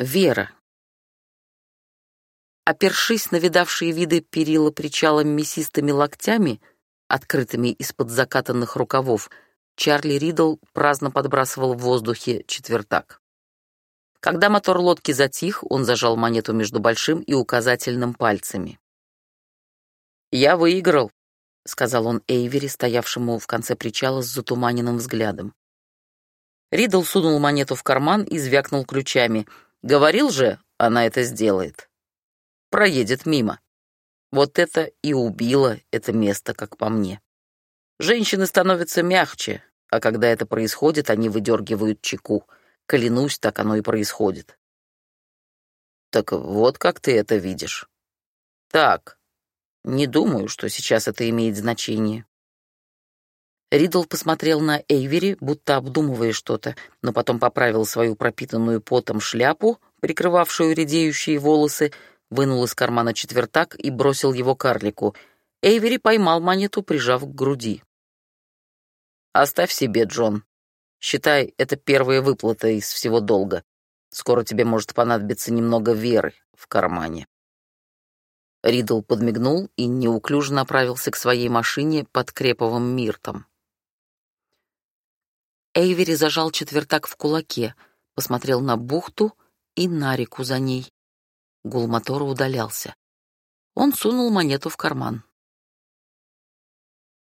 Вера. Опершись на видавшие виды перила причала мясистыми локтями, открытыми из-под закатанных рукавов, Чарли Ридл праздно подбрасывал в воздухе четвертак. Когда мотор лодки затих, он зажал монету между большим и указательным пальцами. «Я выиграл», — сказал он Эйвери, стоявшему в конце причала с затуманенным взглядом. Ридл сунул монету в карман и звякнул ключами. «Говорил же, она это сделает. Проедет мимо. Вот это и убило это место, как по мне. Женщины становятся мягче, а когда это происходит, они выдергивают чеку. Клянусь, так оно и происходит. Так вот как ты это видишь. Так, не думаю, что сейчас это имеет значение. Ридл посмотрел на Эйвери, будто обдумывая что-то, но потом поправил свою пропитанную потом шляпу, прикрывавшую редеющие волосы, вынул из кармана четвертак и бросил его карлику. Эйвери поймал монету, прижав к груди. Оставь себе, Джон. Считай, это первая выплата из всего долга. Скоро тебе может понадобиться немного веры в кармане. Ридл подмигнул и неуклюже направился к своей машине под креповым миртом. Эйвери зажал четвертак в кулаке, посмотрел на бухту и на реку за ней. Гул мотора удалялся. Он сунул монету в карман.